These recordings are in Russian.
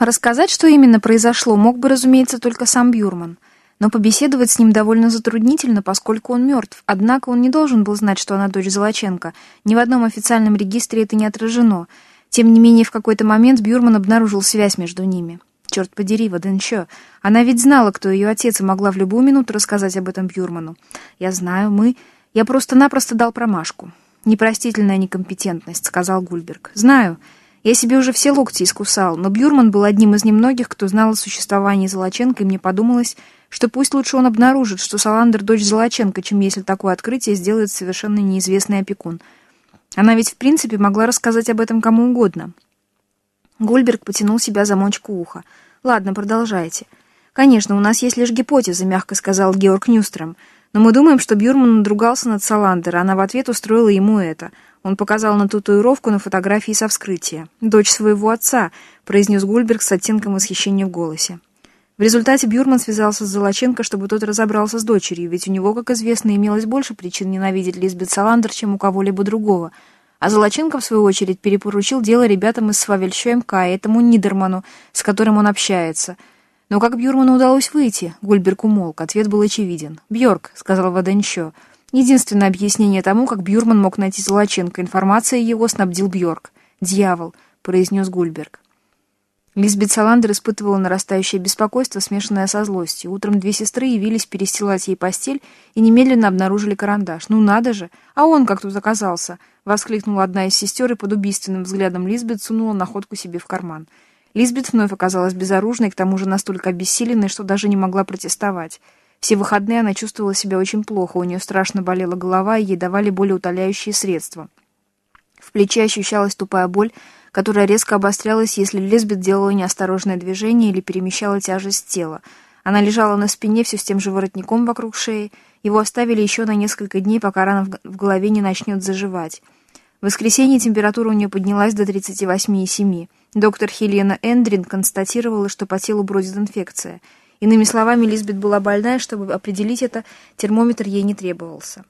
Рассказать, что именно произошло, мог бы, разумеется, только сам Бюрман. Но побеседовать с ним довольно затруднительно, поскольку он мертв. Однако он не должен был знать, что она дочь Золоченко. Ни в одном официальном регистре это не отражено. Тем не менее, в какой-то момент Бюрман обнаружил связь между ними. Черт подери, Ваденчо. Она ведь знала, кто ее отец, и могла в любую минуту рассказать об этом Бюрману. Я знаю, мы... Я просто-напросто дал промашку. Непростительная некомпетентность, сказал Гульберг. Знаю. Я себе уже все локти искусал, но Бюрман был одним из немногих, кто знал о существовании Золоченко, и мне подумалось, что пусть лучше он обнаружит, что Саландер — дочь Золоченко, чем если такое открытие сделает совершенно неизвестный опекун. Она ведь в принципе могла рассказать об этом кому угодно. Гульберг потянул себя за мочку уха. «Ладно, продолжайте». «Конечно, у нас есть лишь гипотеза», — мягко сказал Георг Нюстром. «Но мы думаем, что Бюрман надругался над Саландер, а она в ответ устроила ему это. Он показал на татуировку на фотографии со вскрытия. «Дочь своего отца», — произнес Гульберг с оттенком восхищения в голосе. В результате Бюрман связался с Золоченко, чтобы тот разобрался с дочерью, ведь у него, как известно, имелось больше причин ненавидеть Лизбет Саландер, чем у кого-либо другого. А Золоченко, в свою очередь, перепоручил дело ребятам из Свавельшо МК, этому Нидерману, с которым он общается. Но как Бюрману удалось выйти? Гульберг умолк. Ответ был очевиден. «Бьорк», — сказал Ваденчо. Единственное объяснение тому, как Бюрман мог найти Золоченко, информация его снабдил Бьорк. «Дьявол», — произнес Гульберг. Лизбет Саландер испытывала нарастающее беспокойство, смешанное со злостью. Утром две сестры явились перестилать ей постель и немедленно обнаружили карандаш. «Ну надо же! А он как тут оказался!» — воскликнула одна из сестер и под убийственным взглядом Лизбет сунула находку себе в карман. Лизбет вновь оказалась безоружной, к тому же настолько обессиленной, что даже не могла протестовать. Все выходные она чувствовала себя очень плохо, у нее страшно болела голова, и ей давали болеутоляющие средства. В плече ощущалась тупая боль, которая резко обострялась, если Лизбет делала неосторожное движение или перемещала тяжесть тела. Она лежала на спине все с тем же воротником вокруг шеи. Его оставили еще на несколько дней, пока рана в голове не начнет заживать. В воскресенье температура у нее поднялась до 38,7. Доктор Хелена Эндрин констатировала, что по телу бродит инфекция. Иными словами, Лизбет была больная, чтобы определить это, термометр ей не требовался.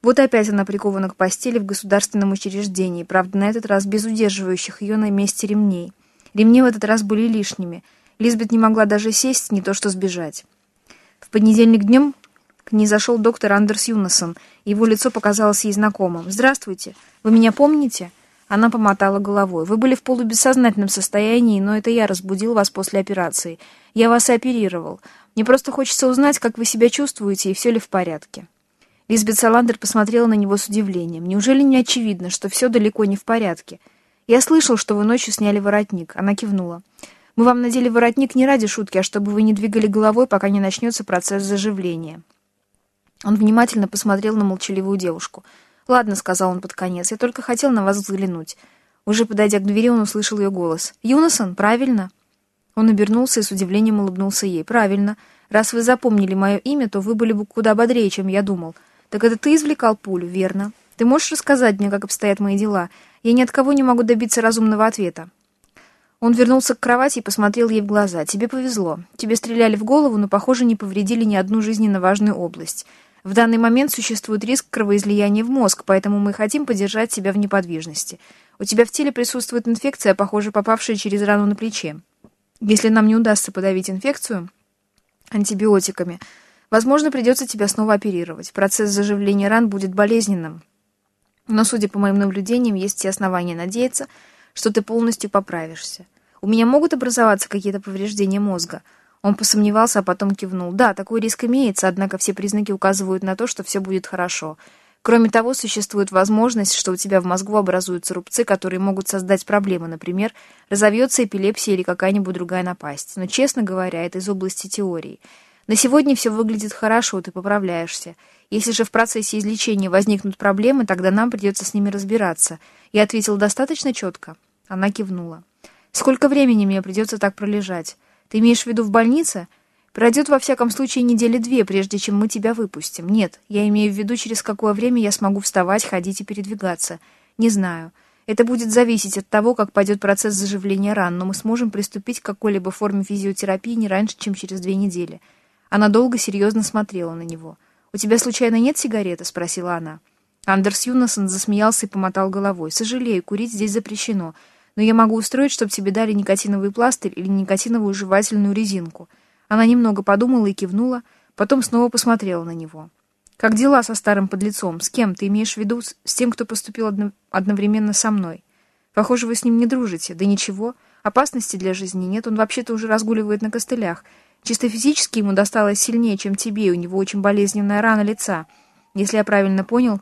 Вот опять она прикована к постели в государственном учреждении, правда, на этот раз без удерживающих ее на месте ремней. Ремни в этот раз были лишними. Лизбет не могла даже сесть, не то что сбежать. В понедельник днем к ней зашел доктор Андерс Юнасон. Его лицо показалось ей знакомым. «Здравствуйте. Вы меня помните?» Она помотала головой. «Вы были в полубессознательном состоянии, но это я разбудил вас после операции. Я вас оперировал. Мне просто хочется узнать, как вы себя чувствуете и все ли в порядке». Лизбет Саландер посмотрела на него с удивлением. «Неужели не очевидно, что все далеко не в порядке? Я слышал, что вы ночью сняли воротник». Она кивнула. «Мы вам надели воротник не ради шутки, а чтобы вы не двигали головой, пока не начнется процесс заживления». Он внимательно посмотрел на молчаливую девушку. «Ладно», — сказал он под конец, — «я только хотел на вас взглянуть». Уже подойдя к двери, он услышал ее голос. «Юнасон, правильно?» Он обернулся и с удивлением улыбнулся ей. «Правильно. Раз вы запомнили мое имя, то вы были бы куда бодрее, чем я думал. «Так это ты извлекал пулю, верно? Ты можешь рассказать мне, как обстоят мои дела? Я ни от кого не могу добиться разумного ответа». Он вернулся к кровати и посмотрел ей в глаза. «Тебе повезло. Тебе стреляли в голову, но, похоже, не повредили ни одну жизненно важную область. В данный момент существует риск кровоизлияния в мозг, поэтому мы хотим поддержать тебя в неподвижности. У тебя в теле присутствует инфекция, похоже, попавшая через рану на плече. Если нам не удастся подавить инфекцию антибиотиками, Возможно, придется тебя снова оперировать. Процесс заживления ран будет болезненным. Но, судя по моим наблюдениям, есть все основания надеяться, что ты полностью поправишься. У меня могут образоваться какие-то повреждения мозга. Он посомневался, а потом кивнул. Да, такой риск имеется, однако все признаки указывают на то, что все будет хорошо. Кроме того, существует возможность, что у тебя в мозгу образуются рубцы, которые могут создать проблемы. Например, разовьется эпилепсия или какая-нибудь другая напасть. Но, честно говоря, это из области теории. На сегодня все выглядит хорошо, ты поправляешься. Если же в процессе излечения возникнут проблемы, тогда нам придется с ними разбираться. Я ответил достаточно четко. Она кивнула. Сколько времени мне придется так пролежать? Ты имеешь в виду в больнице? Пройдет во всяком случае недели две, прежде чем мы тебя выпустим. Нет, я имею в виду, через какое время я смогу вставать, ходить и передвигаться. Не знаю. Это будет зависеть от того, как пойдет процесс заживления ран, но мы сможем приступить к какой-либо форме физиотерапии не раньше, чем через две недели. Она долго серьезно смотрела на него. «У тебя, случайно, нет сигареты?» — спросила она. Андерс Юнасон засмеялся и помотал головой. «Сожалею, курить здесь запрещено. Но я могу устроить, чтобы тебе дали никотиновый пластырь или никотиновую жевательную резинку». Она немного подумала и кивнула, потом снова посмотрела на него. «Как дела со старым подлецом? С кем? Ты имеешь в виду с тем, кто поступил одно... одновременно со мной? Похоже, вы с ним не дружите. Да ничего, опасности для жизни нет, он вообще-то уже разгуливает на костылях. Чисто физически ему досталось сильнее, чем тебе, у него очень болезненная рана лица. Если я правильно понял,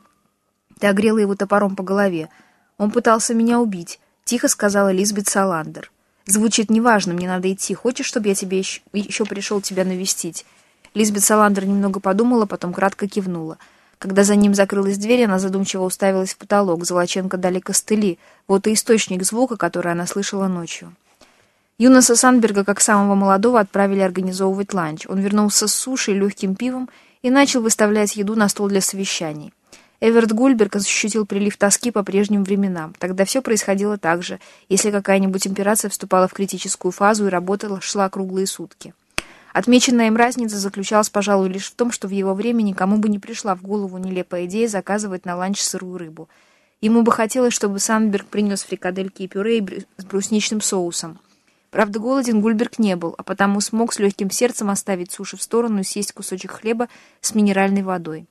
ты огрела его топором по голове. Он пытался меня убить», — тихо сказала Лизбет Саландер. Звучит неважно, мне надо идти. Хочешь, чтобы я тебе еще, еще пришел тебя навестить?» Лизбет Саландер немного подумала, потом кратко кивнула. Когда за ним закрылась дверь, она задумчиво уставилась в потолок. Золоченко дали костыли. Вот и источник звука, который она слышала ночью. Юноса Сандберга, как самого молодого, отправили организовывать ланч. Он вернулся с сушей, легким пивом и начал выставлять еду на стол для совещаний. Эверт Гульберг ощутил прилив тоски по прежним временам. Тогда все происходило так же, если какая-нибудь операция вступала в критическую фазу и работа шла круглые сутки. Отмеченная им разница заключалась, пожалуй, лишь в том, что в его время никому бы не пришла в голову нелепая идея заказывать на ланч сырую рыбу. Ему бы хотелось, чтобы Сандберг принес фрикадельки и пюре с брусничным соусом. Правда, голоден Гульберг не был, а потому смог с легким сердцем оставить суши в сторону и съесть кусочек хлеба с минеральной водой.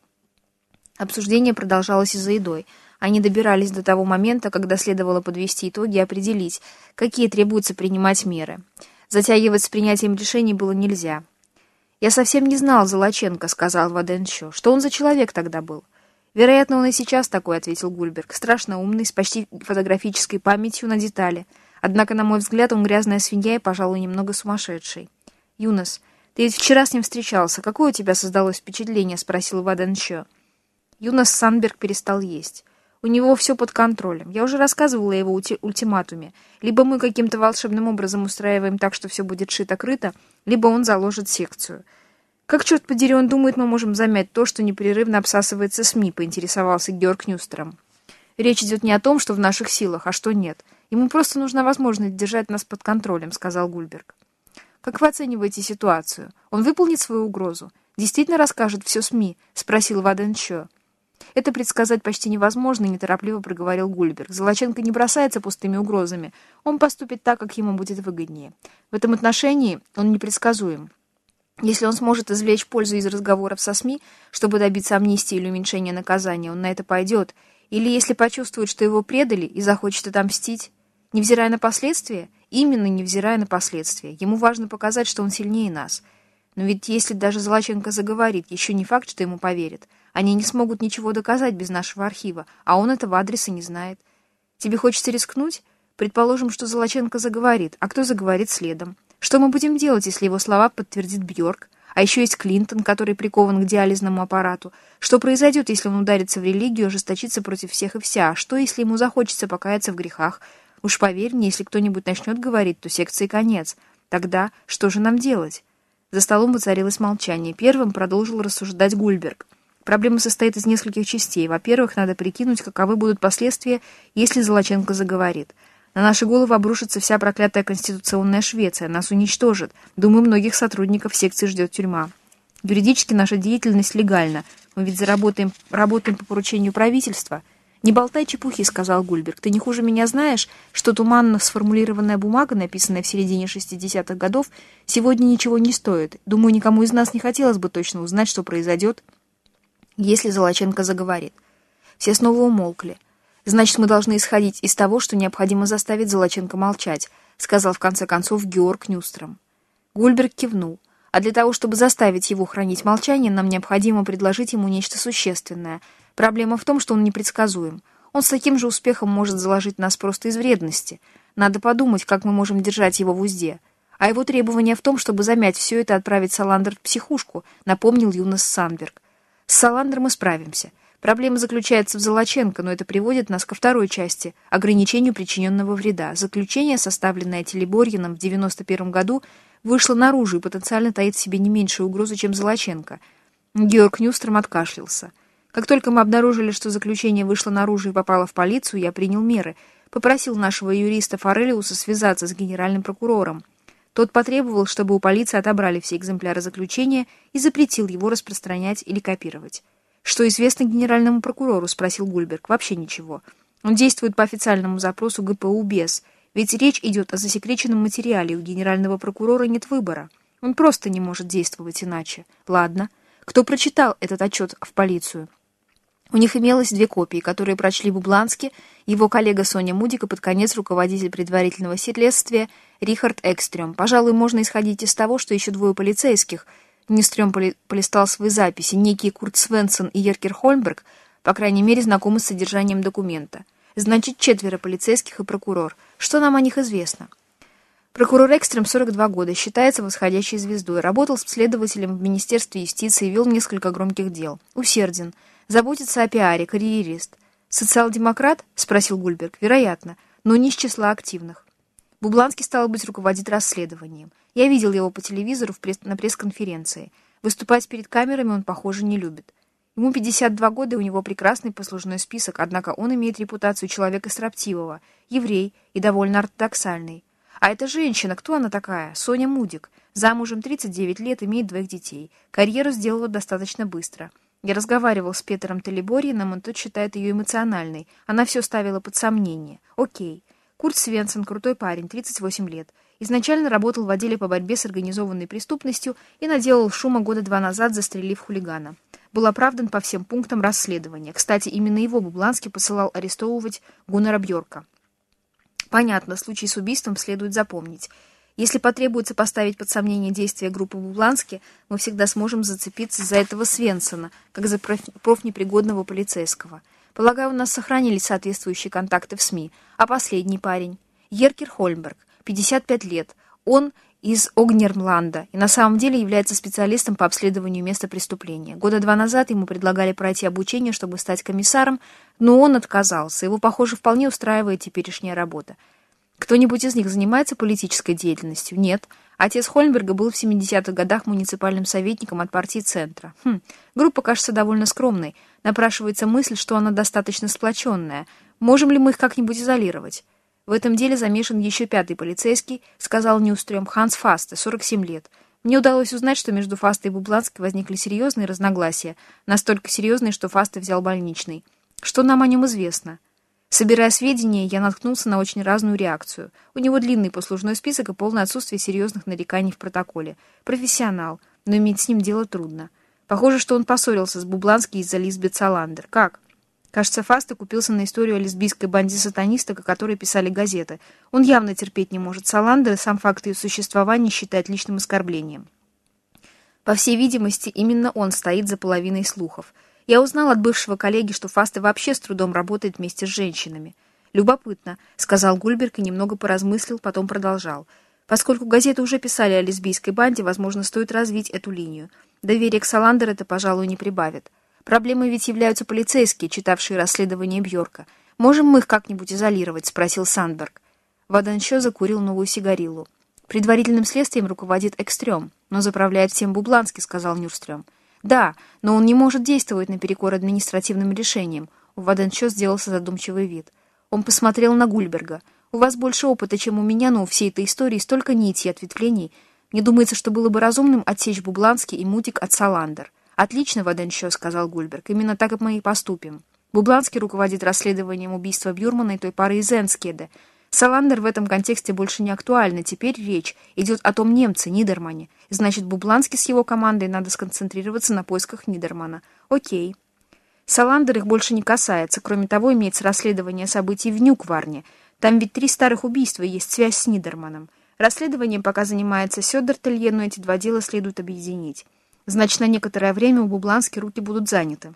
Обсуждение продолжалось и за едой. Они добирались до того момента, когда следовало подвести итоги и определить, какие требуется принимать меры. Затягивать с принятием решений было нельзя. «Я совсем не знал Золоченко», — сказал Ваденчо. «Что он за человек тогда был?» «Вероятно, он и сейчас такой», — ответил Гульберг. «Страшно умный, с почти фотографической памятью на детали. Однако, на мой взгляд, он грязная свинья и, пожалуй, немного сумасшедший». «Юнос, ты ведь вчера с ним встречался. Какое у тебя создалось впечатление?» — спросил Ваденчо. Юнос Санберг перестал есть. У него все под контролем. Я уже рассказывала его ультиматуме. Либо мы каким-то волшебным образом устраиваем так, что все будет шито-крыто, либо он заложит секцию. Как, черт подери, он думает, мы можем замять то, что непрерывно обсасывается СМИ, поинтересовался Георг Нюстером. Речь идет не о том, что в наших силах, а что нет. Ему просто нужна возможность держать нас под контролем, сказал Гульберг. Как вы оцениваете ситуацию? Он выполнит свою угрозу? Действительно расскажет все СМИ? Спросил Ваден Чо. Это предсказать почти невозможно, неторопливо проговорил Гульберг. Золоченко не бросается пустыми угрозами. Он поступит так, как ему будет выгоднее. В этом отношении он непредсказуем. Если он сможет извлечь пользу из разговоров со СМИ, чтобы добиться амнистии или уменьшения наказания, он на это пойдет. Или если почувствует, что его предали и захочет отомстить, невзирая на последствия, именно невзирая на последствия. Ему важно показать, что он сильнее нас. Но ведь если даже Золоченко заговорит, еще не факт, что ему поверят. Они не смогут ничего доказать без нашего архива, а он этого адреса не знает. Тебе хочется рискнуть? Предположим, что Золоченко заговорит, а кто заговорит следом? Что мы будем делать, если его слова подтвердит Бьорк? А еще есть Клинтон, который прикован к диализному аппарату. Что произойдет, если он ударится в религию, ожесточится против всех и вся? А что, если ему захочется покаяться в грехах? Уж поверь мне, если кто-нибудь начнет говорить, то секции конец. Тогда что же нам делать? За столом воцарилось молчание. Первым продолжил рассуждать Гульберг. Проблема состоит из нескольких частей. Во-первых, надо прикинуть, каковы будут последствия, если Золоченко заговорит. На наши головы обрушится вся проклятая конституционная Швеция, нас уничтожит. Думаю, многих сотрудников секции ждет тюрьма. Юридически наша деятельность легальна. Мы ведь заработаем, работаем по поручению правительства. «Не болтай чепухи», — сказал Гульберг. «Ты не хуже меня знаешь, что туманно сформулированная бумага, написанная в середине 60-х годов, сегодня ничего не стоит. Думаю, никому из нас не хотелось бы точно узнать, что произойдет, если Золоченко заговорит. Все снова умолкли. «Значит, мы должны исходить из того, что необходимо заставить Золоченко молчать», сказал в конце концов Георг Нюстром. Гульберг кивнул. «А для того, чтобы заставить его хранить молчание, нам необходимо предложить ему нечто существенное. Проблема в том, что он непредсказуем. Он с таким же успехом может заложить нас просто из вредности. Надо подумать, как мы можем держать его в узде. А его требование в том, чтобы замять все это и отправить Саландер в психушку», напомнил Юнос Санберг. С Саландром мы справимся. Проблема заключается в Золоченко, но это приводит нас ко второй части – ограничению причиненного вреда. Заключение, составленное Телеборьином в 91 году, вышло наружу и потенциально таит в себе не меньшую угрозу, чем Золоченко. Георг Нюстром откашлялся. Как только мы обнаружили, что заключение вышло наружу и попало в полицию, я принял меры. Попросил нашего юриста Форелиуса связаться с генеральным прокурором. Тот потребовал, чтобы у полиции отобрали все экземпляры заключения и запретил его распространять или копировать. «Что известно генеральному прокурору?» — спросил Гульберг. «Вообще ничего. Он действует по официальному запросу ГПУ без. Ведь речь идет о засекреченном материале, у генерального прокурора нет выбора. Он просто не может действовать иначе. Ладно. Кто прочитал этот отчет в полицию? У них имелось две копии, которые прочли Бублански, его коллега Соня Мудик и под конец руководитель предварительного следствия Рихард Экстрем. Пожалуй, можно исходить из того, что еще двое полицейских, Нестрем полистал свои записи, некий Курт Свенсон и Еркер Хольмберг, по крайней мере, знакомы с содержанием документа. Значит, четверо полицейских и прокурор. Что нам о них известно? Прокурор Экстрем, 42 года, считается восходящей звездой, работал с следователем в Министерстве юстиции и вел несколько громких дел. Усерден, заботится о пиаре, карьерист. «Социал-демократ?» — спросил Гульберг. «Вероятно, но не из числа активных». Бубланский, стал быть, руководить расследованием. Я видел его по телевизору пресс на пресс-конференции. Выступать перед камерами он, похоже, не любит. Ему 52 года, и у него прекрасный послужной список, однако он имеет репутацию человека строптивого, еврей и довольно ортодоксальный. А эта женщина, кто она такая? Соня Мудик. Замужем 39 лет, имеет двоих детей. Карьеру сделала достаточно быстро. Я разговаривал с Петером Талибориным, он тот считает ее эмоциональной. Она все ставила под сомнение. Окей. Курт Свенсон, крутой парень, 38 лет. Изначально работал в отделе по борьбе с организованной преступностью и наделал шума года два назад, застрелив хулигана. Был оправдан по всем пунктам расследования. Кстати, именно его Бубланский посылал арестовывать Гуннера Бьорка. Понятно, случай с убийством следует запомнить. Если потребуется поставить под сомнение действия группы Бублански, мы всегда сможем зацепиться за этого Свенсона, как за профнепригодного полицейского. Полагаю, у нас сохранились соответствующие контакты в СМИ. А последний парень? Еркер Хольмберг, 55 лет. Он из Огнермланда и на самом деле является специалистом по обследованию места преступления. Года два назад ему предлагали пройти обучение, чтобы стать комиссаром, но он отказался. Его, похоже, вполне устраивает теперешняя работа. Кто-нибудь из них занимается политической деятельностью? Нет. Отец Хольмберга был в 70-х годах муниципальным советником от партии Центра. Хм, группа кажется довольно скромной. Напрашивается мысль, что она достаточно сплоченная. Можем ли мы их как-нибудь изолировать? В этом деле замешан еще пятый полицейский, сказал Нюстрем, Ханс Фасте, 47 лет. Мне удалось узнать, что между Фастой и Бубланской возникли серьезные разногласия, настолько серьезные, что Фасте взял больничный. Что нам о нем известно? Собирая сведения, я наткнулся на очень разную реакцию. У него длинный послужной список и полное отсутствие серьезных нареканий в протоколе. Профессионал, но иметь с ним дело трудно. Похоже, что он поссорился с Бублански из-за Лизбет Саландер. Как? Кажется, Фаста купился на историю о лесбийской банде сатанисток, о которой писали газеты. Он явно терпеть не может Саландер и сам факт ее существования считает личным оскорблением. По всей видимости, именно он стоит за половиной слухов — я узнал от бывшего коллеги, что Фаста вообще с трудом работает вместе с женщинами. «Любопытно», — сказал Гульберг и немного поразмыслил, потом продолжал. «Поскольку газеты уже писали о лесбийской банде, возможно, стоит развить эту линию. Доверие к Саландер это, пожалуй, не прибавит. Проблемой ведь являются полицейские, читавшие расследование Бьорка. Можем мы их как-нибудь изолировать?» — спросил Сандберг. Ваданчо закурил новую сигарилу. «Предварительным следствием руководит Экстрем, но заправляет всем Бубланский», — сказал Нюрстрем. Да, но он не может действовать наперекор административным решениям. У Ваденчо сделался задумчивый вид. Он посмотрел на Гульберга. «У вас больше опыта, чем у меня, но у всей этой истории столько нитей ответвлений. Мне думается, что было бы разумным отсечь Бубланский и Мутик от Саландер». «Отлично, Ваденчо», — сказал Гульберг. «Именно так мы и поступим. Бубланский руководит расследованием убийства Бюрмана и той пары из Энскеде. Саландер в этом контексте больше не актуальна. Теперь речь идет о том немце, Нидермане. Значит, Бублански с его командой надо сконцентрироваться на поисках Нидермана. Окей. Саландер их больше не касается. Кроме того, имеется расследование событий в Нюкварне. Там ведь три старых убийства, есть связь с Нидерманом. Расследованием пока занимается Сёдертелье, но эти два дела следует объединить. Значит, на некоторое время у Бублански руки будут заняты.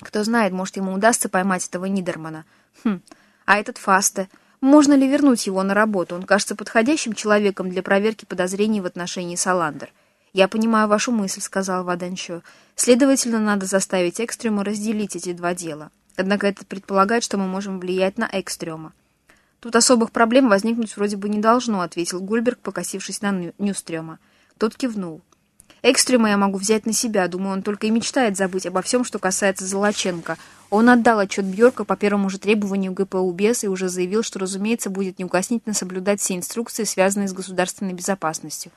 Кто знает, может, ему удастся поймать этого Нидермана. Хм, а этот Фасте... Можно ли вернуть его на работу? Он кажется подходящим человеком для проверки подозрений в отношении Саландер. «Я понимаю вашу мысль», — сказал Ваданчо. «Следовательно, надо заставить Экстрема разделить эти два дела. Однако это предполагает, что мы можем влиять на Экстрема». «Тут особых проблем возникнуть вроде бы не должно», — ответил Гульберг, покосившись на Нюстрема. Тот кивнул. Экстрема я могу взять на себя. Думаю, он только и мечтает забыть обо всем, что касается Золоченко. Он отдал отчет Бьорка по первому же требованию ГПУ БЕС и уже заявил, что, разумеется, будет неукоснительно соблюдать все инструкции, связанные с государственной безопасностью.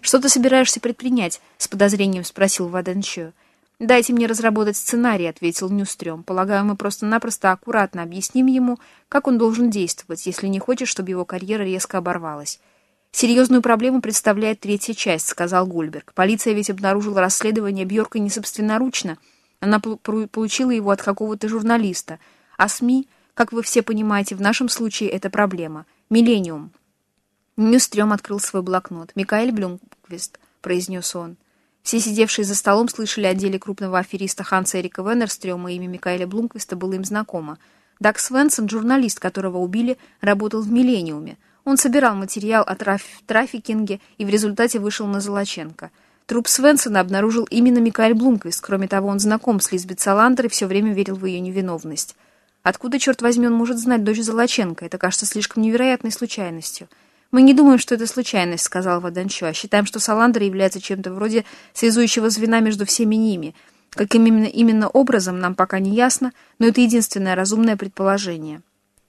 «Что ты собираешься предпринять?» — с подозрением спросил Ваденчо. «Дайте мне разработать сценарий», — ответил Нюстрём. «Полагаю, мы просто-напросто аккуратно объясним ему, как он должен действовать, если не хочет, чтобы его карьера резко оборвалась». «Серьезную проблему представляет третья часть», — сказал Гульберг. «Полиция ведь обнаружила расследование Бьорка не собственноручно. Она получила его от какого-то журналиста. А СМИ, как вы все понимаете, в нашем случае это проблема. Миллениум». Нюстрём открыл свой блокнот. «Микаэль Блюмквист», — произнес он. Все сидевшие за столом слышали о деле крупного афериста Ханса Эрика Веннерстрёма, имя Микаэля Блумквиста было им знакомо. Даг Свенсон, журналист, которого убили, работал в «Миллениуме». Он собирал материал о траф трафикинге и в результате вышел на Золоченко. Труп Свенсона обнаружил именно Микаэль Блумквист. Кроме того, он знаком с Лизбет Саландер и все время верил в ее невиновность. Откуда, черт возьми, он может знать дочь Золоченко? Это кажется слишком невероятной случайностью. «Мы не думаем, что это случайность», — сказал Ваданчо, «а считаем, что Саландра является чем-то вроде связующего звена между всеми ними. Каким именно, именно образом, нам пока не ясно, но это единственное разумное предположение».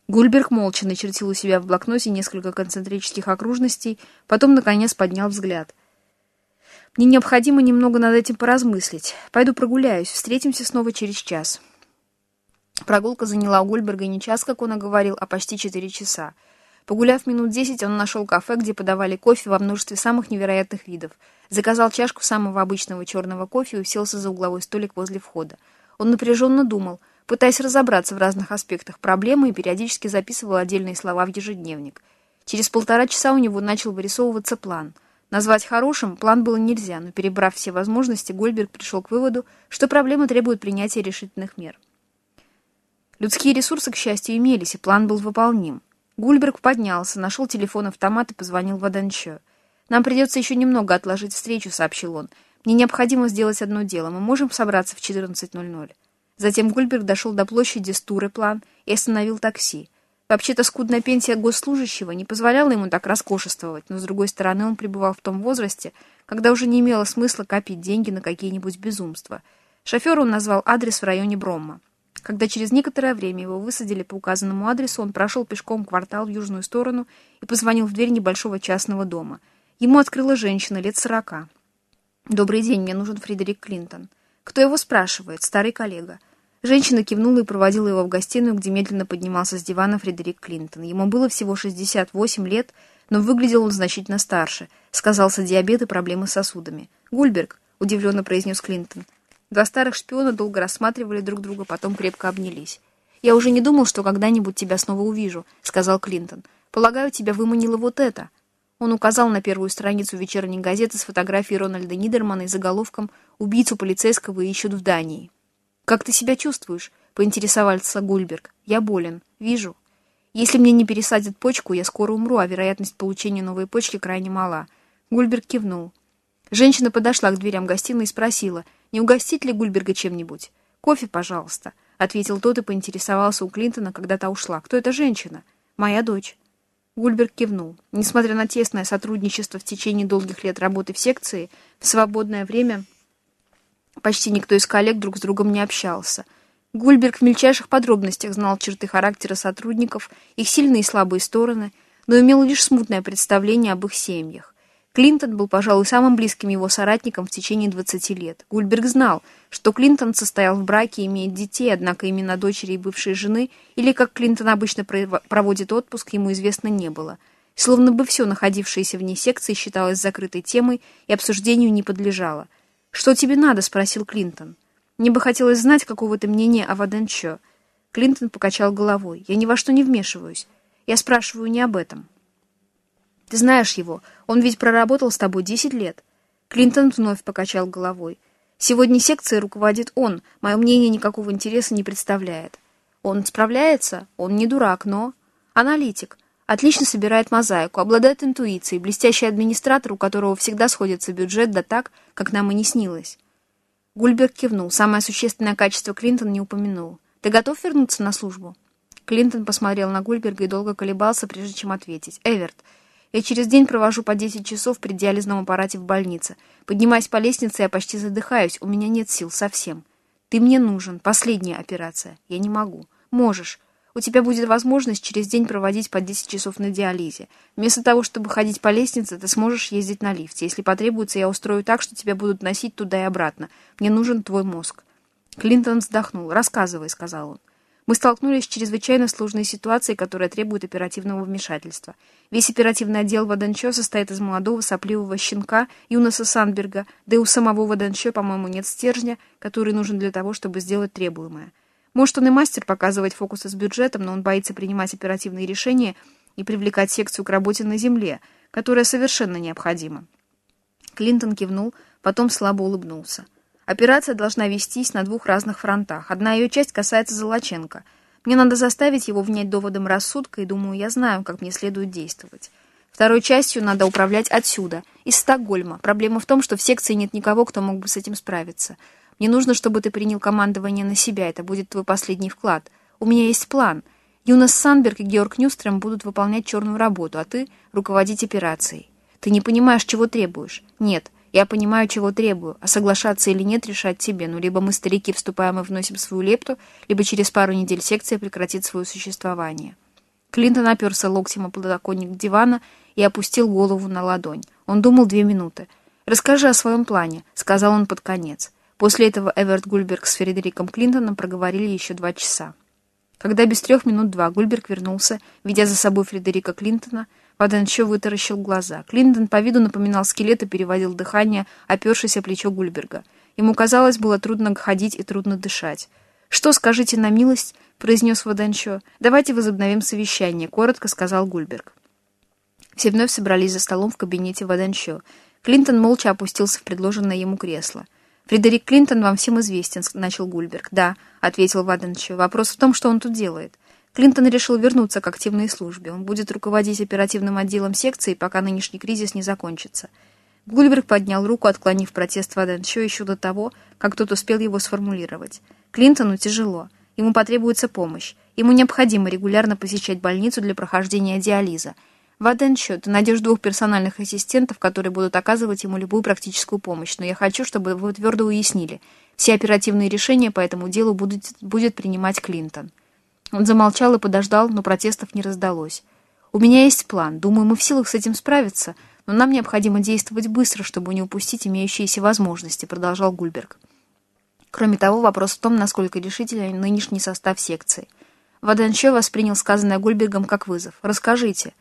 Гульберг молча начертил у себя в блокноте несколько концентрических окружностей, потом, наконец, поднял взгляд. «Мне необходимо немного над этим поразмыслить. Пойду прогуляюсь. Встретимся снова через час». Прогулка заняла у Гульберга не час, как он говорил, а почти четыре часа. Погуляв минут десять, он нашел кафе, где подавали кофе во множестве самых невероятных видов. Заказал чашку самого обычного черного кофе и уселся за угловой столик возле входа. Он напряженно думал, пытаясь разобраться в разных аспектах проблемы и периодически записывал отдельные слова в ежедневник. Через полтора часа у него начал вырисовываться план. Назвать хорошим план было нельзя, но перебрав все возможности, Гольберг пришел к выводу, что проблема требует принятия решительных мер. Людские ресурсы, к счастью, имелись, и план был выполним. Гульберг поднялся, нашел телефон-автомат и позвонил в Аданчо. «Нам придется еще немного отложить встречу», — сообщил он. «Мне необходимо сделать одно дело. Мы можем собраться в 14.00». Затем Гульберг дошел до площади Стуры-План и остановил такси. Вообще-то скудная пенсия госслужащего не позволяла ему так роскошествовать, но, с другой стороны, он пребывал в том возрасте, когда уже не имело смысла копить деньги на какие-нибудь безумства. Шоферу он назвал адрес в районе Бромма. Когда через некоторое время его высадили по указанному адресу, он прошел пешком квартал в южную сторону и позвонил в дверь небольшого частного дома. Ему открыла женщина лет сорока. «Добрый день, мне нужен Фредерик Клинтон». «Кто его спрашивает?» «Старый коллега». Женщина кивнула и проводила его в гостиную, где медленно поднимался с дивана Фредерик Клинтон. Ему было всего 68 лет, но выглядел он значительно старше. Сказался диабет и проблемы с сосудами. «Гульберг», — удивленно произнес Клинтон, — Два старых шпиона долго рассматривали друг друга, потом крепко обнялись. «Я уже не думал, что когда-нибудь тебя снова увижу», — сказал Клинтон. «Полагаю, тебя выманило вот это». Он указал на первую страницу вечерней газеты с фотографией Рональда Нидермана и заголовком «Убийцу полицейского ищут в Дании». «Как ты себя чувствуешь?» — поинтересовался Гульберг. «Я болен. Вижу. Если мне не пересадят почку, я скоро умру, а вероятность получения новой почки крайне мала». Гульберг кивнул. Женщина подошла к дверям гостиной и спросила — не угостить ли Гульберга чем-нибудь? Кофе, пожалуйста, — ответил тот и поинтересовался у Клинтона, когда та ушла. Кто эта женщина? Моя дочь. Гульберг кивнул. Несмотря на тесное сотрудничество в течение долгих лет работы в секции, в свободное время почти никто из коллег друг с другом не общался. Гульберг в мельчайших подробностях знал черты характера сотрудников, их сильные и слабые стороны, но имел лишь смутное представление об их семьях. Клинтон был, пожалуй, самым близким его соратником в течение 20 лет. Гульберг знал, что Клинтон состоял в браке и имеет детей, однако имена дочери и бывшей жены, или как Клинтон обычно проводит отпуск, ему известно не было. Словно бы все, находившееся вне секции, считалось закрытой темой и обсуждению не подлежало. «Что тебе надо?» — спросил Клинтон. «Мне бы хотелось знать, какого ты мнения о Ваденчо». Клинтон покачал головой. «Я ни во что не вмешиваюсь. Я спрашиваю не об этом». Ты знаешь его. Он ведь проработал с тобой десять лет. Клинтон вновь покачал головой. Сегодня секцией руководит он. Мое мнение никакого интереса не представляет. Он справляется? Он не дурак, но... Аналитик. Отлично собирает мозаику, обладает интуицией, блестящий администратор, у которого всегда сходится бюджет, да так, как нам и не снилось. Гульберг кивнул. Самое существенное качество Клинтон не упомянул. «Ты готов вернуться на службу?» Клинтон посмотрел на Гульберга и долго колебался, прежде чем ответить. «Эверт, я через день провожу по 10 часов при диализном аппарате в больнице. Поднимаясь по лестнице, я почти задыхаюсь. У меня нет сил совсем. Ты мне нужен. Последняя операция. Я не могу. Можешь. У тебя будет возможность через день проводить по 10 часов на диализе. Вместо того, чтобы ходить по лестнице, ты сможешь ездить на лифте. Если потребуется, я устрою так, что тебя будут носить туда и обратно. Мне нужен твой мозг». Клинтон вздохнул. «Рассказывай», — сказал он. Мы столкнулись с чрезвычайно сложной ситуацией, которая требует оперативного вмешательства. Весь оперативный отдел Ваданчо состоит из молодого сопливого щенка Юнаса Сандберга, да и у самого Ваданчо, по-моему, нет стержня, который нужен для того, чтобы сделать требуемое. Может, он и мастер показывать фокусы с бюджетом, но он боится принимать оперативные решения и привлекать секцию к работе на земле, которая совершенно необходима. Клинтон кивнул, потом слабо улыбнулся. Операция должна вестись на двух разных фронтах. Одна ее часть касается Золоченко. Мне надо заставить его внять доводом рассудка, и думаю, я знаю, как мне следует действовать. Второй частью надо управлять отсюда, из Стокгольма. Проблема в том, что в секции нет никого, кто мог бы с этим справиться. Мне нужно, чтобы ты принял командование на себя. Это будет твой последний вклад. У меня есть план. Юнас Санберг и Георг Нюстрем будут выполнять черную работу, а ты — руководить операцией. Ты не понимаешь, чего требуешь. Нет, я понимаю, чего требую, а соглашаться или нет решать тебе. Ну, либо мы, старики, вступаем и вносим свою лепту, либо через пару недель секция прекратит свое существование. Клинтон оперся локтем о подоконник дивана и опустил голову на ладонь. Он думал две минуты. «Расскажи о своем плане», — сказал он под конец. После этого Эверт Гульберг с Фредериком Клинтоном проговорили еще два часа. Когда без трех минут два Гульберг вернулся, ведя за собой Фредерика Клинтона, Ваденчо вытаращил глаза. Клинтон по виду напоминал скелет и переводил дыхание, опершись о плечо Гульберга. Ему казалось, было трудно ходить и трудно дышать. «Что, скажите на милость?» — произнес Ваденчо. «Давайте возобновим совещание», — коротко сказал Гульберг. Все вновь собрались за столом в кабинете Ваденчо. Клинтон молча опустился в предложенное ему кресло. «Фредерик Клинтон вам всем известен», — начал Гульберг. «Да», — ответил Ваденчо. «Вопрос в том, что он тут делает». Клинтон решил вернуться к активной службе. Он будет руководить оперативным отделом секции, пока нынешний кризис не закончится. Гульберг поднял руку, отклонив протест Ваденчо еще до того, как тот успел его сформулировать. Клинтону тяжело. Ему потребуется помощь. Ему необходимо регулярно посещать больницу для прохождения диализа — в один счет, найдешь двух персональных ассистентов, которые будут оказывать ему любую практическую помощь, но я хочу, чтобы вы твердо уяснили, все оперативные решения по этому делу будет, будет принимать Клинтон. Он замолчал и подождал, но протестов не раздалось. «У меня есть план. Думаю, мы в силах с этим справиться, но нам необходимо действовать быстро, чтобы не упустить имеющиеся возможности», — продолжал Гульберг. Кроме того, вопрос в том, насколько решителен нынешний состав секции. Ваданчо воспринял сказанное Гульбергом как вызов. «Расскажите».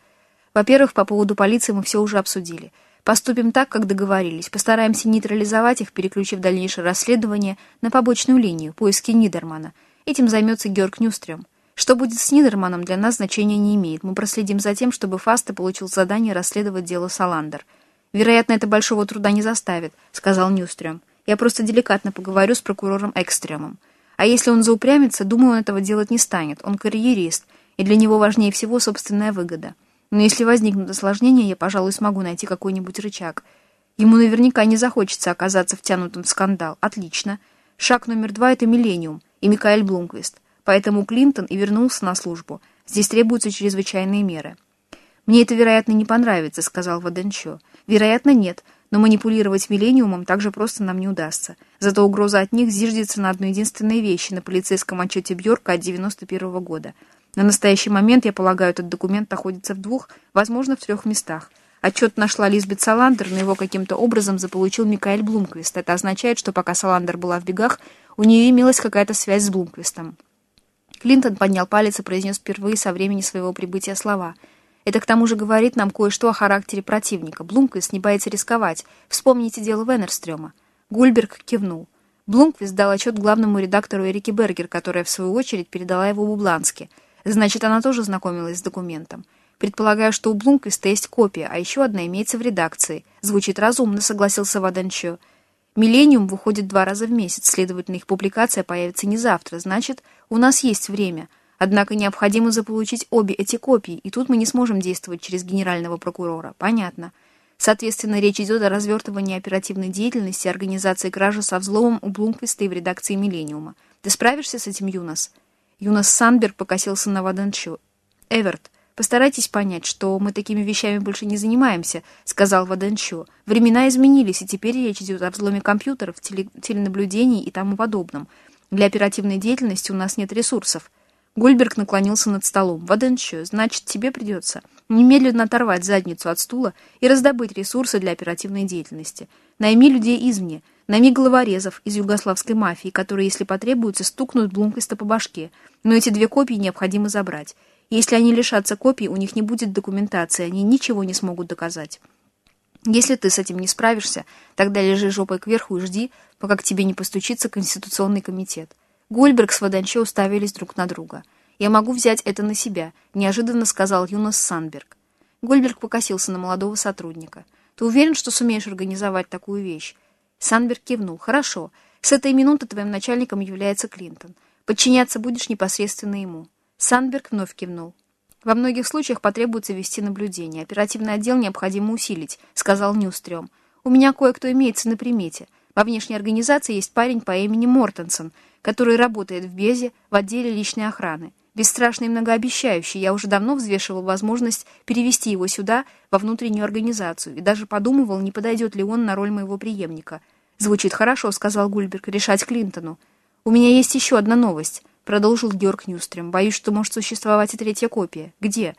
Во-первых, по поводу полиции мы все уже обсудили. Поступим так, как договорились. Постараемся нейтрализовать их, переключив дальнейшее расследование на побочную линию, поиски Нидермана. Этим займется Георг Нюстрем. Что будет с Нидерманом, для нас значения не имеет. Мы проследим за тем, чтобы Фаста получил задание расследовать дело Саландер. «Вероятно, это большого труда не заставит», — сказал Нюстрем. «Я просто деликатно поговорю с прокурором Экстремом. А если он заупрямится, думаю, он этого делать не станет. Он карьерист, и для него важнее всего собственная выгода». Но если возникнут осложнения, я, пожалуй, смогу найти какой-нибудь рычаг. Ему наверняка не захочется оказаться втянутым в скандал. Отлично. Шаг номер два — это «Миллениум» и Микаэль Блумквист. Поэтому Клинтон и вернулся на службу. Здесь требуются чрезвычайные меры. «Мне это, вероятно, не понравится», — сказал Ваденчо. «Вероятно, нет, но манипулировать «Миллениумом» так же просто нам не удастся. Зато угроза от них зиждется на одной единственной вещи на полицейском отчете Бьорка от 91 -го года — на настоящий момент, я полагаю, этот документ находится в двух, возможно, в трех местах. Отчет нашла Лизбет Саландер, но его каким-то образом заполучил Микаэль Блумквист. Это означает, что пока Саландер была в бегах, у нее имелась какая-то связь с Блумквистом. Клинтон поднял палец и произнес впервые со времени своего прибытия слова. Это к тому же говорит нам кое-что о характере противника. Блумквист не боится рисковать. Вспомните дело Веннерстрёма. Гульберг кивнул. Блумквист дал отчет главному редактору Эрике Бергер, которая, в свою очередь, передала его Бубланске — Значит, она тоже знакомилась с документом. Предполагаю, что у Блумквиста есть копия, а еще одна имеется в редакции. Звучит разумно, согласился Ваданчо. «Миллениум» выходит два раза в месяц, следовательно, их публикация появится не завтра. Значит, у нас есть время. Однако необходимо заполучить обе эти копии, и тут мы не сможем действовать через генерального прокурора. Понятно. Соответственно, речь идет о развертывании оперативной деятельности организации кражи со взломом у Блумквиста и в редакции «Миллениума». Ты справишься с этим, Юнос?» Юнос Санберг покосился на Ваденчо. «Эверт, постарайтесь понять, что мы такими вещами больше не занимаемся», — сказал Ваденчо. «Времена изменились, и теперь речь идет о взломе компьютеров, теле теленаблюдений и тому подобном. Для оперативной деятельности у нас нет ресурсов». Гульберг наклонился над столом. «Ваденчо, значит, тебе придется немедленно оторвать задницу от стула и раздобыть ресурсы для оперативной деятельности. Найми людей извне, найми головорезов из югославской мафии, которые, если потребуется, стукнут Блумквиста по башке. Но эти две копии необходимо забрать. Если они лишатся копий, у них не будет документации, они ничего не смогут доказать. Если ты с этим не справишься, тогда лежи жопой кверху и жди, пока к тебе не постучится Конституционный комитет. Гульберг с Ваданчо уставились друг на друга. «Я могу взять это на себя», — неожиданно сказал Юнос Санберг. Гульберг покосился на молодого сотрудника. «Ты уверен, что сумеешь организовать такую вещь?» Санберг кивнул. «Хорошо. С этой минуты твоим начальником является Клинтон. Подчиняться будешь непосредственно ему». Санберг вновь кивнул. «Во многих случаях потребуется вести наблюдение. Оперативный отдел необходимо усилить», — сказал Нюстрем. «У меня кое-кто имеется на примете. Во внешней организации есть парень по имени Мортенсон, который работает в Безе в отделе личной охраны. Бесстрашный и многообещающий, я уже давно взвешивал возможность перевести его сюда, во внутреннюю организацию, и даже подумывал, не подойдет ли он на роль моего преемника. «Звучит хорошо», — сказал Гульберг, — «решать Клинтону». «У меня есть еще одна новость», — продолжил Георг Ньюстрем. «Боюсь, что может существовать и третья копия. Где?»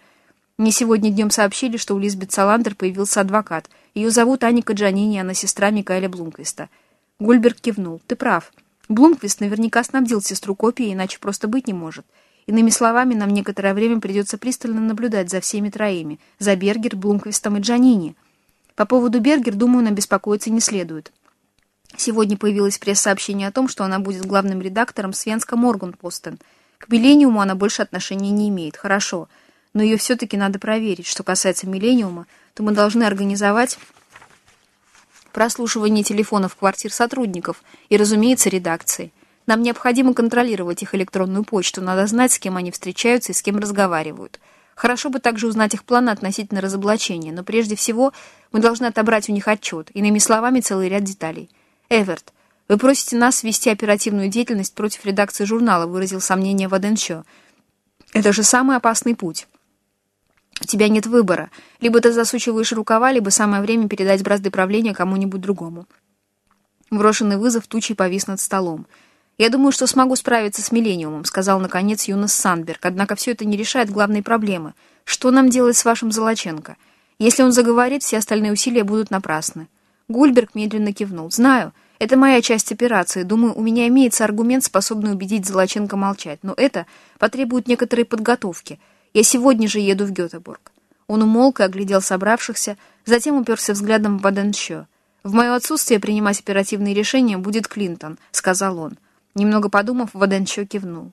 Мне сегодня днем сообщили, что у Лизбет Саландер появился адвокат. Ее зовут Аника Джанини, она сестра Микаэля Блумквиста. Гульберг кивнул. «Ты прав. Блумквист наверняка снабдил сестру копией, иначе просто быть не может. Иными словами, нам некоторое время придется пристально наблюдать за всеми троими, за Бергер, Блумквистом и Джанини. По поводу Бергер, думаю, нам беспокоиться не следует. Сегодня появилось пресс-сообщение о том, что она будет главным редактором Свенска Моргунпостен. К Миллениуму она больше отношения не имеет. Хорошо. Но ее все-таки надо проверить. Что касается Миллениума, то мы должны организовать прослушивание телефонов квартир сотрудников и, разумеется, редакции. Нам необходимо контролировать их электронную почту, надо знать, с кем они встречаются и с кем разговаривают. Хорошо бы также узнать их планы относительно разоблачения, но прежде всего мы должны отобрать у них отчет, иными словами, целый ряд деталей. Эверт, вы просите нас вести оперативную деятельность против редакции журнала, выразил сомнение Ваденчо. Это же самый опасный путь. У тебя нет выбора. Либо ты засучиваешь рукава, либо самое время передать бразды правления кому-нибудь другому. Брошенный вызов тучей повис над столом. «Я думаю, что смогу справиться с Миллениумом», — сказал, наконец, Юнос Сандберг. «Однако все это не решает главной проблемы. Что нам делать с вашим Золоченко? Если он заговорит, все остальные усилия будут напрасны». Гульберг медленно кивнул. «Знаю. Это моя часть операции. Думаю, у меня имеется аргумент, способный убедить Золоченко молчать. Но это потребует некоторой подготовки. Я сегодня же еду в Гетеборг». Он умолк и оглядел собравшихся, затем уперся взглядом в Баденчо. «В мое отсутствие принимать оперативные решения будет Клинтон», — сказал он. Немного подумав, Ваденчо кивнул.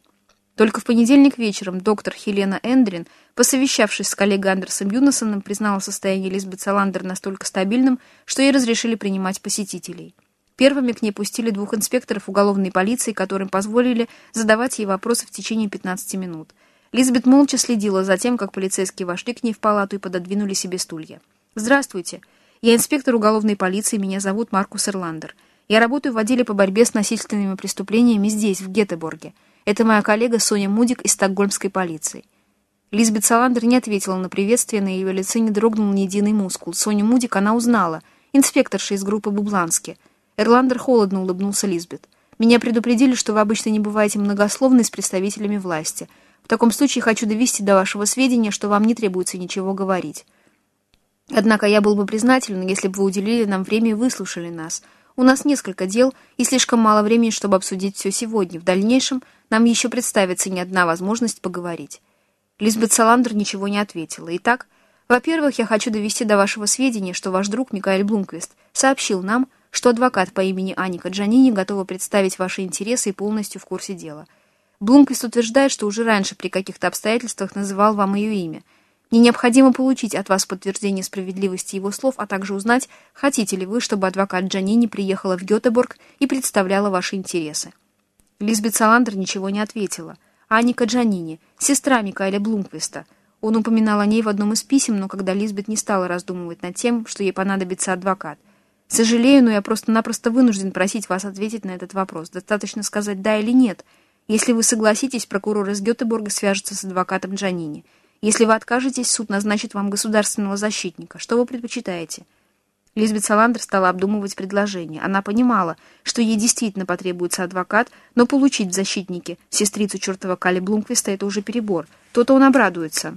Только в понедельник вечером доктор Хелена Эндрин, посовещавшись с коллегой Андерсом Юнасоном, признала состояние Лизбет Саландер настолько стабильным, что ей разрешили принимать посетителей. Первыми к ней пустили двух инспекторов уголовной полиции, которым позволили задавать ей вопросы в течение 15 минут — Лизбет молча следила за тем, как полицейские вошли к ней в палату и пододвинули себе стулья. «Здравствуйте. Я инспектор уголовной полиции, меня зовут Маркус Эрландер. Я работаю в отделе по борьбе с насильственными преступлениями здесь, в Гетеборге. Это моя коллега Соня Мудик из стокгольмской полиции». Лизбет Саландер не ответила на приветствие, на ее лице не дрогнул ни единый мускул. Соню Мудик она узнала, инспекторша из группы Бублански. Эрландер холодно улыбнулся Лизбет. «Меня предупредили, что вы обычно не бываете многословны с представителями власти». В таком случае хочу довести до вашего сведения, что вам не требуется ничего говорить. Однако я был бы признателен, если бы вы уделили нам время и выслушали нас. У нас несколько дел и слишком мало времени, чтобы обсудить все сегодня. В дальнейшем нам еще представится не одна возможность поговорить». Лизбет Саландер ничего не ответила. «Итак, во-первых, я хочу довести до вашего сведения, что ваш друг Микаэль Блумквист сообщил нам, что адвокат по имени Аника Джанини готова представить ваши интересы и полностью в курсе дела». Блумквист утверждает, что уже раньше при каких-то обстоятельствах называл вам ее имя. Мне необходимо получить от вас подтверждение справедливости его слов, а также узнать, хотите ли вы, чтобы адвокат Джанини приехала в Гетеборг и представляла ваши интересы. Лизбет Саландер ничего не ответила. Аника Джанини, сестра Микаэля Блумквиста. Он упоминал о ней в одном из писем, но когда Лизбет не стала раздумывать над тем, что ей понадобится адвокат. «Сожалею, но я просто-напросто вынужден просить вас ответить на этот вопрос. Достаточно сказать «да» или «нет», если вы согласитесь, прокурор из Гетеборга свяжется с адвокатом Джанини. Если вы откажетесь, суд назначит вам государственного защитника. Что вы предпочитаете?» Лизбет Саландер стала обдумывать предложение. Она понимала, что ей действительно потребуется адвокат, но получить в защитнике сестрицу чертова Кали Блумквиста — это уже перебор. То-то он обрадуется.